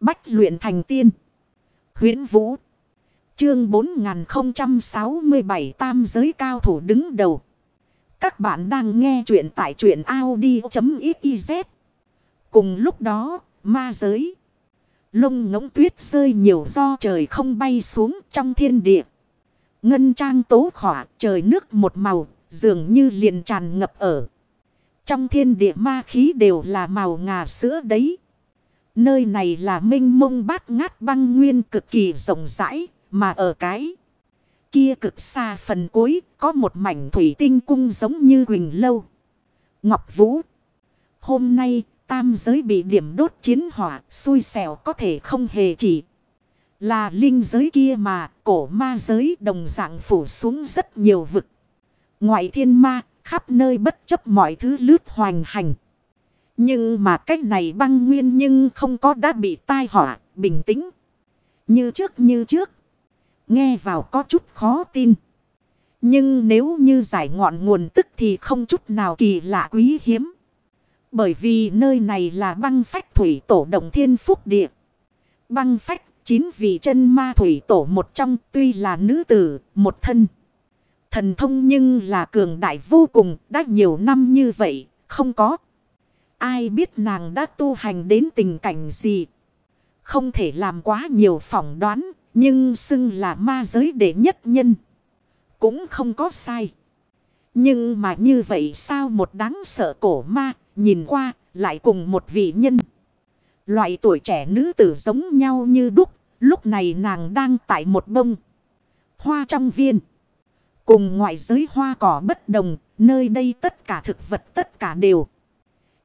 Bách luyện thành tiên. huyễn Vũ. Chương 4067 Tam giới cao thủ đứng đầu. Các bạn đang nghe truyện tại truyện Audi.xyz. Cùng lúc đó, ma giới. Lông ngỗng tuyết rơi nhiều do trời không bay xuống trong thiên địa. Ngân trang tố khỏa trời nước một màu, dường như liền tràn ngập ở. Trong thiên địa ma khí đều là màu ngà sữa đấy. Nơi này là minh mông bát ngát băng nguyên cực kỳ rộng rãi, mà ở cái kia cực xa phần cuối có một mảnh thủy tinh cung giống như Quỳnh Lâu. Ngọc Vũ. Hôm nay tam giới bị điểm đốt chiến hỏa xui xẻo có thể không hề chỉ. Là linh giới kia mà cổ ma giới đồng dạng phủ xuống rất nhiều vực. Ngoại thiên ma khắp nơi bất chấp mọi thứ lướt hoành hành. Nhưng mà cách này băng nguyên nhưng không có đã bị tai họa, bình tĩnh. Như trước như trước. Nghe vào có chút khó tin. Nhưng nếu như giải ngọn nguồn tức thì không chút nào kỳ lạ quý hiếm. Bởi vì nơi này là băng phách thủy tổ động thiên phúc địa. Băng phách chín vị chân ma thủy tổ một trong tuy là nữ tử, một thân. Thần thông nhưng là cường đại vô cùng, đã nhiều năm như vậy, không có. Ai biết nàng đã tu hành đến tình cảnh gì. Không thể làm quá nhiều phỏng đoán, nhưng xưng là ma giới đệ nhất nhân. Cũng không có sai. Nhưng mà như vậy sao một đáng sợ cổ ma, nhìn qua, lại cùng một vị nhân. Loại tuổi trẻ nữ tử giống nhau như đúc, lúc này nàng đang tại một bông. Hoa trong viên. Cùng ngoại giới hoa cỏ bất đồng, nơi đây tất cả thực vật tất cả đều.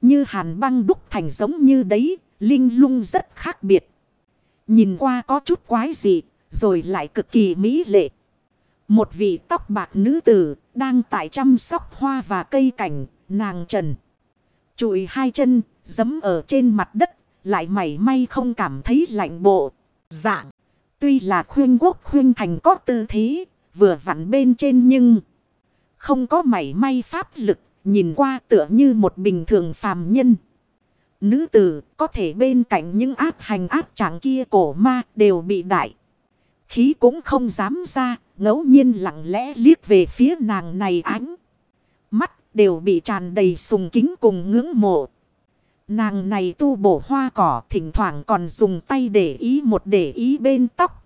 Như hàn băng đúc thành giống như đấy, linh lung rất khác biệt. Nhìn qua có chút quái dị, rồi lại cực kỳ mỹ lệ. Một vị tóc bạc nữ tử, đang tại chăm sóc hoa và cây cảnh, nàng trần. Chùi hai chân, giấm ở trên mặt đất, lại mảy may không cảm thấy lạnh bộ. Dạng, tuy là khuyên quốc khuyên thành có tư thế, vừa vặn bên trên nhưng không có mảy may pháp lực, nhìn qua tựa như một bình thường phàm nhân. Nữ tử có thể bên cạnh những áp hành áp chẳng kia cổ ma đều bị đại. Khí cũng không dám ra, ngẫu nhiên lặng lẽ liếc về phía nàng này ánh. Mắt đều bị tràn đầy sùng kính cùng ngưỡng mộ. Nàng này tu bổ hoa cỏ thỉnh thoảng còn dùng tay để ý một để ý bên tóc.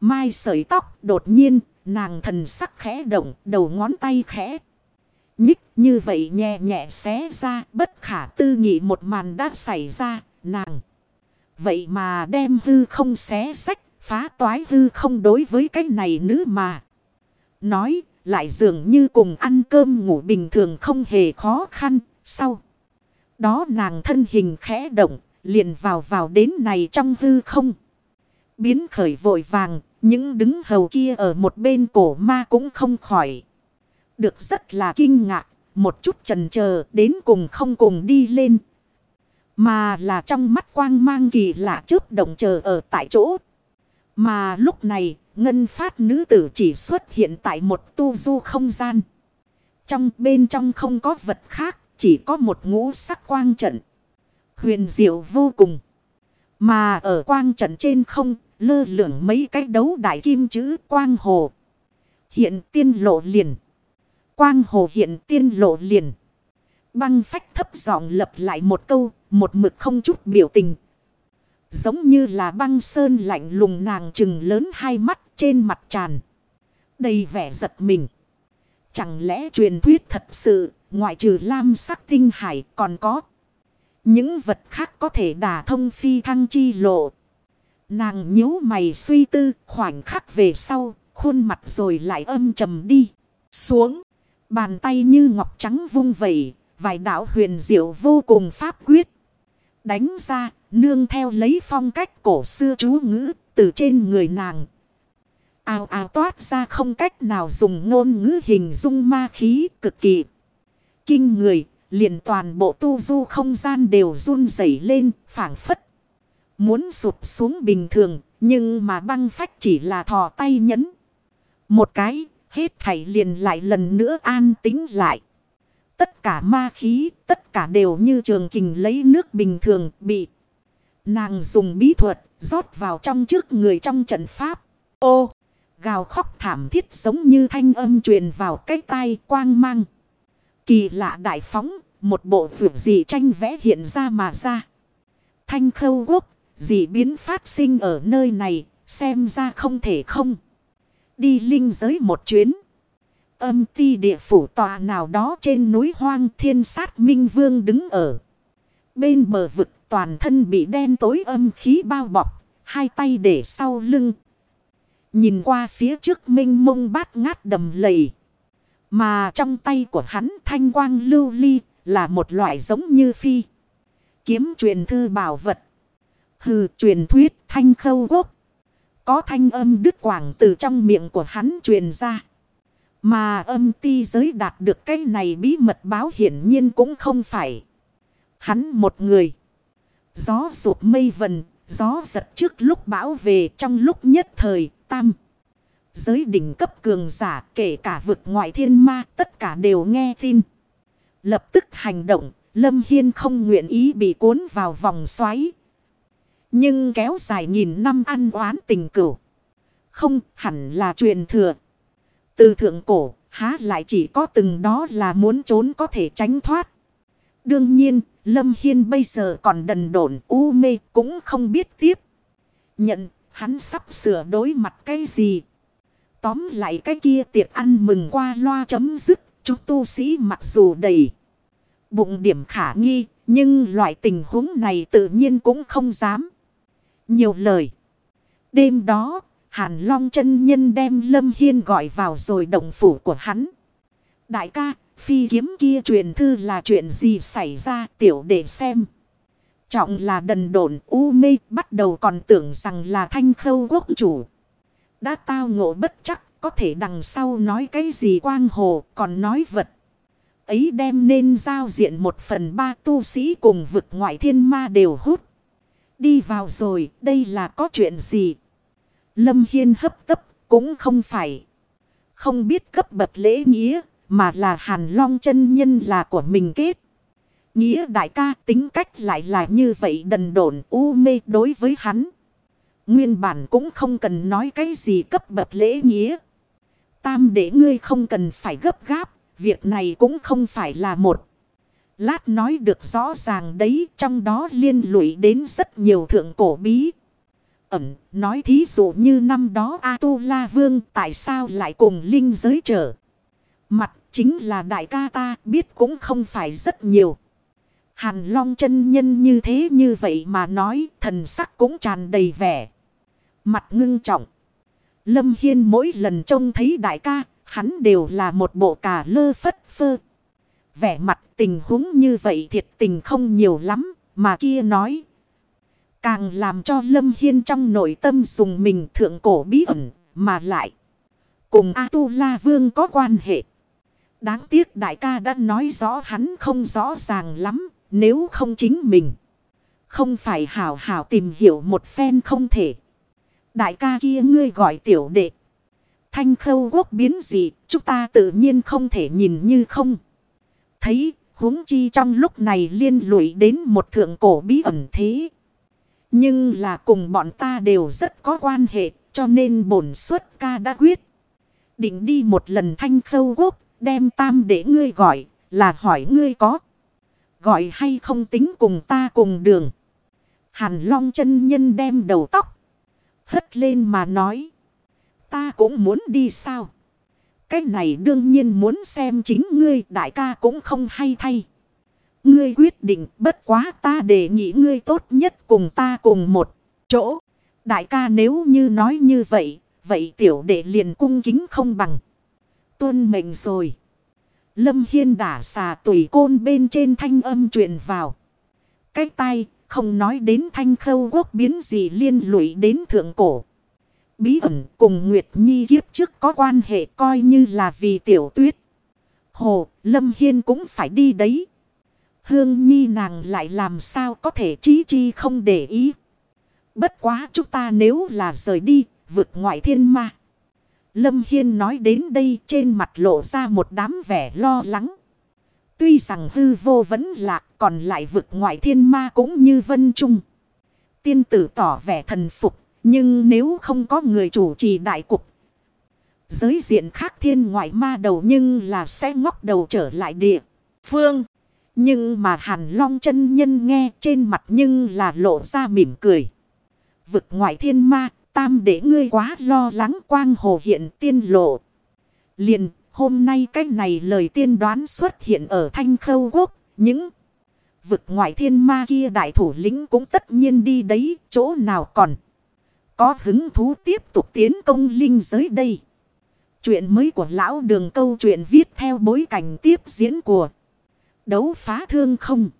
Mai sợi tóc đột nhiên nàng thần sắc khẽ động đầu ngón tay khẽ. Nhích như vậy nhẹ nhẹ xé ra, bất khả tư nghị một màn đã xảy ra, nàng. Vậy mà đem hư không xé sách, phá toái hư không đối với cái này nữ mà. Nói, lại dường như cùng ăn cơm ngủ bình thường không hề khó khăn. Sau đó nàng thân hình khẽ động, liền vào vào đến này trong hư không. Biến khởi vội vàng, những đứng hầu kia ở một bên cổ ma cũng không khỏi. Được rất là kinh ngạc. Một chút trần chờ đến cùng không cùng đi lên. Mà là trong mắt quang mang kỳ lạ chớp động chờ ở tại chỗ. Mà lúc này, ngân phát nữ tử chỉ xuất hiện tại một tu du không gian. Trong bên trong không có vật khác, chỉ có một ngũ sắc quang trận. Huyền diệu vô cùng. Mà ở quang trận trên không, lơ lửng mấy cái đấu đại kim chữ quang hồ. Hiện tiên lộ liền. Quang hồ hiện tiên lộ liền. Băng phách thấp giọng lập lại một câu, một mực không chút biểu tình. Giống như là băng sơn lạnh lùng nàng trừng lớn hai mắt trên mặt tràn. Đầy vẻ giật mình. Chẳng lẽ truyền thuyết thật sự, ngoại trừ lam sắc tinh hải còn có. Những vật khác có thể đả thông phi thăng chi lộ. Nàng nhíu mày suy tư khoảnh khắc về sau, khuôn mặt rồi lại âm trầm đi. Xuống, bàn tay như ngọc trắng vung vẩy, vài đạo huyền diệu vô cùng pháp quyết. Đánh ra, nương theo lấy phong cách cổ xưa chú ngữ, từ trên người nàng. Ào ào toát ra không cách nào dùng ngôn ngữ hình dung ma khí cực kỳ. Kinh người, liền toàn bộ tu du không gian đều run rẩy lên, phảng phất. Muốn sụp xuống bình thường, nhưng mà băng phách chỉ là thò tay nhấn. Một cái, hết thảy liền lại lần nữa an tính lại. Tất cả ma khí, tất cả đều như trường kình lấy nước bình thường bị Nàng dùng bí thuật rót vào trong trước người trong trận pháp. Ô! Gào khóc thảm thiết giống như thanh âm truyền vào cái tai quang mang. Kỳ lạ đại phóng, một bộ vượt gì tranh vẽ hiện ra mà ra. Thanh khâu quốc, dị biến phát sinh ở nơi này, xem ra không thể không. Đi linh giới một chuyến. Âm ti địa phủ tòa nào đó trên núi hoang thiên sát minh vương đứng ở. Bên bờ vực toàn thân bị đen tối âm khí bao bọc, hai tay để sau lưng. Nhìn qua phía trước minh mông bát ngát đầm lầy. Mà trong tay của hắn thanh quang lưu ly là một loại giống như phi. Kiếm truyền thư bảo vật. Hừ truyền thuyết thanh khâu quốc. Có thanh âm đứt quảng từ trong miệng của hắn truyền ra. Mà âm ti giới đạt được cái này bí mật báo hiển nhiên cũng không phải. Hắn một người. Gió rụt mây vần, gió giật trước lúc bão về trong lúc nhất thời, tam. Giới đỉnh cấp cường giả kể cả vực ngoại thiên ma tất cả đều nghe tin. Lập tức hành động, Lâm Hiên không nguyện ý bị cuốn vào vòng xoáy. Nhưng kéo dài nghìn năm ăn oán tình cửu. Không hẳn là truyền thừa. Từ thượng cổ, há lại chỉ có từng đó là muốn trốn có thể tránh thoát. Đương nhiên, Lâm Hiên bây giờ còn đần độn u mê cũng không biết tiếp. Nhận, hắn sắp sửa đối mặt cái gì. Tóm lại cái kia tiệc ăn mừng qua loa chấm dứt. Chúng tu sĩ mặc dù đầy bụng điểm khả nghi. Nhưng loại tình huống này tự nhiên cũng không dám. Nhiều lời. Đêm đó, Hàn Long chân nhân đem Lâm Hiên gọi vào rồi động phủ của hắn. Đại ca, phi kiếm kia truyền thư là chuyện gì xảy ra tiểu để xem. Trọng là đần độn u mê bắt đầu còn tưởng rằng là thanh khâu quốc chủ. Đã tao ngộ bất chắc có thể đằng sau nói cái gì quang hồ còn nói vật. Ấy đem nên giao diện một phần ba tu sĩ cùng vực ngoại thiên ma đều hút. Đi vào rồi, đây là có chuyện gì Lâm Hiên hấp tấp, cũng không phải. Không biết cấp bậc lễ nghĩa, mà là hàn long chân nhân là của mình kết. Nghĩa đại ca tính cách lại là như vậy đần độn, u mê đối với hắn. Nguyên bản cũng không cần nói cái gì cấp bậc lễ nghĩa. Tam để ngươi không cần phải gấp gáp. Việc này cũng không phải là một. Lát nói được rõ ràng đấy trong đó liên lụy đến rất nhiều thượng cổ bí ẩn, nói thí dụ như năm đó A-tu-la vương tại sao lại cùng linh giới trở. Mặt chính là đại ca ta biết cũng không phải rất nhiều. Hàn long chân nhân như thế như vậy mà nói thần sắc cũng tràn đầy vẻ. Mặt ngưng trọng. Lâm Hiên mỗi lần trông thấy đại ca, hắn đều là một bộ cà lơ phất phơ. Vẻ mặt tình huống như vậy thiệt tình không nhiều lắm, mà kia nói Càng làm cho Lâm Hiên trong nội tâm dùng mình thượng cổ bí ẩn mà lại. Cùng A-tu-la vương có quan hệ. Đáng tiếc đại ca đã nói rõ hắn không rõ ràng lắm. Nếu không chính mình. Không phải hảo hảo tìm hiểu một phen không thể. Đại ca kia ngươi gọi tiểu đệ. Thanh khâu quốc biến gì. Chúng ta tự nhiên không thể nhìn như không. Thấy, huống chi trong lúc này liên lụy đến một thượng cổ bí ẩn thế. Nhưng là cùng bọn ta đều rất có quan hệ, cho nên bổn xuất ca đã quyết. Định đi một lần thanh khâu quốc, đem tam để ngươi gọi, là hỏi ngươi có. Gọi hay không tính cùng ta cùng đường. Hàn long chân nhân đem đầu tóc. Hất lên mà nói. Ta cũng muốn đi sao. Cái này đương nhiên muốn xem chính ngươi đại ca cũng không hay thay. Ngươi quyết định bất quá ta đề nghị ngươi tốt nhất cùng ta cùng một chỗ. Đại ca nếu như nói như vậy, vậy tiểu đệ liền cung kính không bằng. Tuân mệnh rồi. Lâm Hiên đả xà tùy côn bên trên thanh âm truyền vào. Cái tay không nói đến thanh khâu quốc biến gì liên lụy đến thượng cổ. Bí ẩn cùng Nguyệt Nhi kiếp trước có quan hệ coi như là vì tiểu tuyết. Hồ, Lâm Hiên cũng phải đi đấy. Hương Nhi nàng lại làm sao có thể trí chi không để ý. Bất quá chúng ta nếu là rời đi, vượt ngoại thiên ma. Lâm Hiên nói đến đây trên mặt lộ ra một đám vẻ lo lắng. Tuy rằng hư vô vẫn lạc còn lại vực ngoại thiên ma cũng như vân trung. tiên tử tỏ vẻ thần phục. Nhưng nếu không có người chủ trì đại cục. Giới diện khác thiên ngoại ma đầu nhưng là sẽ ngóc đầu trở lại địa. Phương. Nhưng mà hàn long chân nhân nghe trên mặt nhưng là lộ ra mỉm cười. Vực ngoại thiên ma, tam để ngươi quá lo lắng quang hồ hiện tiên lộ. Liền, hôm nay cái này lời tiên đoán xuất hiện ở thanh khâu quốc, những vực ngoại thiên ma kia đại thủ lĩnh cũng tất nhiên đi đấy, chỗ nào còn. Có hứng thú tiếp tục tiến công linh giới đây. Chuyện mới của lão đường câu chuyện viết theo bối cảnh tiếp diễn của đấu phá thương không.